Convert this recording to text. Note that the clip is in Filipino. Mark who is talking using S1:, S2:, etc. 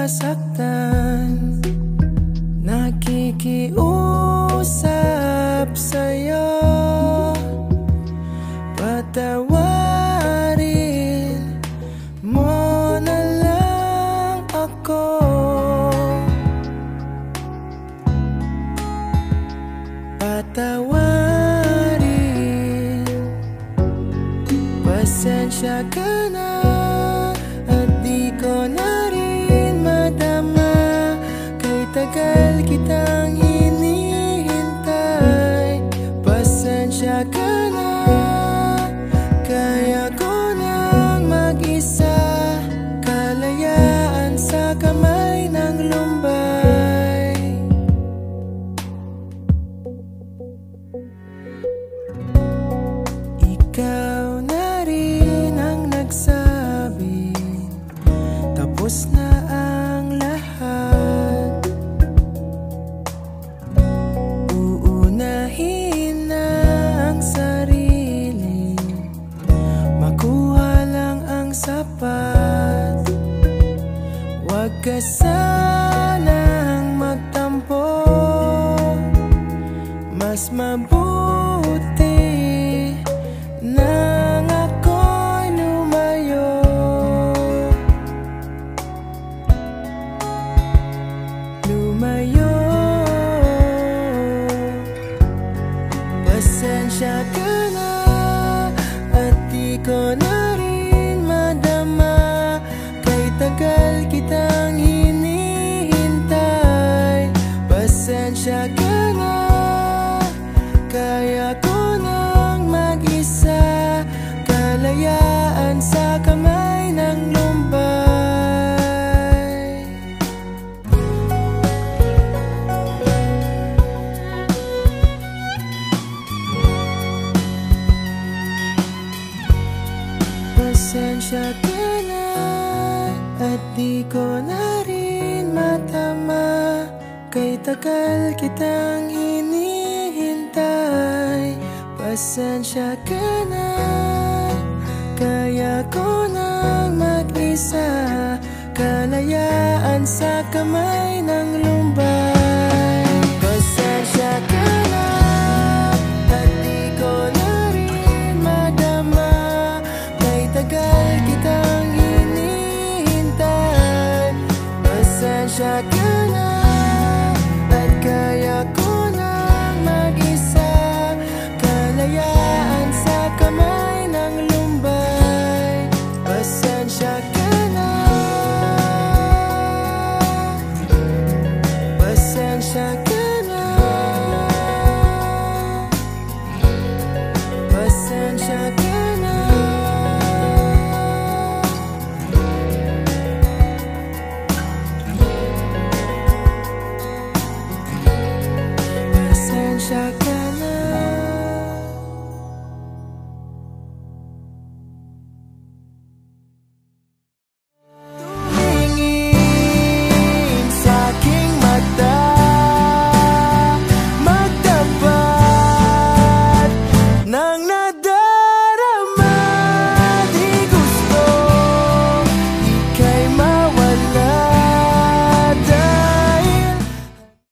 S1: nasaktan Nakikiusap sa'yo. Patawarin mo na lang ako. Patawarin. Pasensya ka na. Matagal kita kasanang magtampo Mas mabuti na Pasensya ka na At di ko na rin matama. Kay tagal kitang hinihintay. Pasensya ka na Kaya ko nang mag-isa. Kalayaan sa kamay ng lumbay wish I could